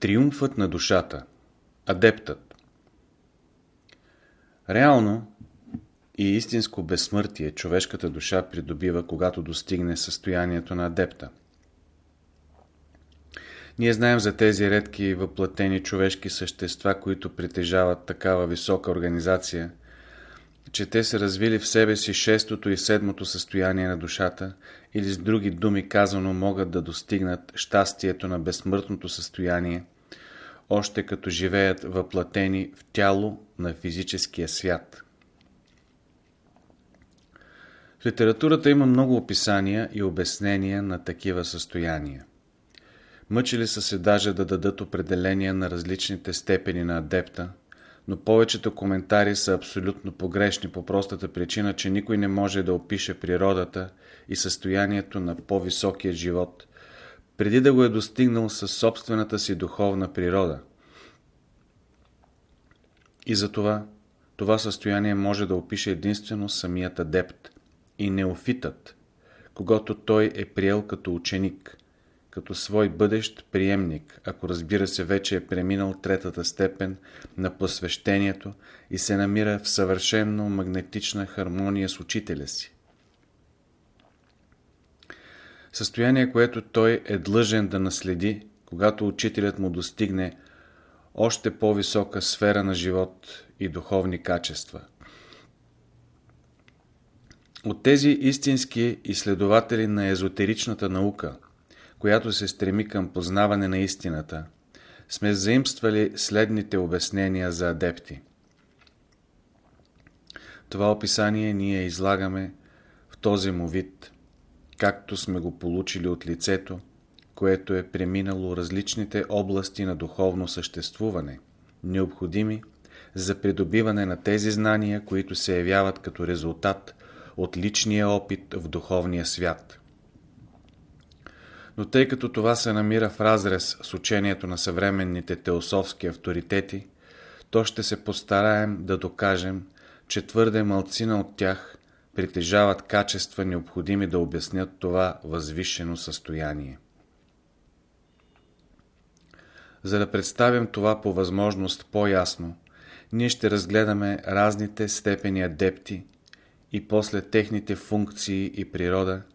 Триумфът на душата Адептът Реално и истинско безсмъртие човешката душа придобива, когато достигне състоянието на адепта. Ние знаем за тези редки въплатени човешки същества, които притежават такава висока организация, че те са развили в себе си шестото и седмото състояние на душата или с други думи казано могат да достигнат щастието на безсмъртното състояние, още като живеят въплатени в тяло на физическия свят. В литературата има много описания и обяснения на такива състояния. Мъчили са се даже да дадат определения на различните степени на адепта, но повечето коментари са абсолютно погрешни по простата причина, че никой не може да опише природата и състоянието на по-високия живот, преди да го е достигнал със собствената си духовна природа. И затова това състояние може да опише единствено самият адепт и неофитът, когато той е приел като ученик – като свой бъдещ приемник, ако разбира се вече е преминал третата степен на посвещението и се намира в съвършенно магнетична хармония с учителя си. Състояние, което той е длъжен да наследи, когато учителят му достигне още по-висока сфера на живот и духовни качества. От тези истински изследователи на езотеричната наука – която се стреми към познаване на истината, сме заимствали следните обяснения за адепти. Това описание ние излагаме в този му вид, както сме го получили от лицето, което е преминало различните области на духовно съществуване, необходими за придобиване на тези знания, които се явяват като резултат от личния опит в духовния свят но тъй като това се намира в разрез с учението на съвременните теософски авторитети, то ще се постараем да докажем, че твърде малцина от тях притежават качества необходими да обяснят това възвишено състояние. За да представим това по възможност по-ясно, ние ще разгледаме разните степени адепти и после техните функции и природа –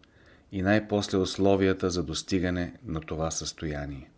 и най-после условията за достигане на това състояние.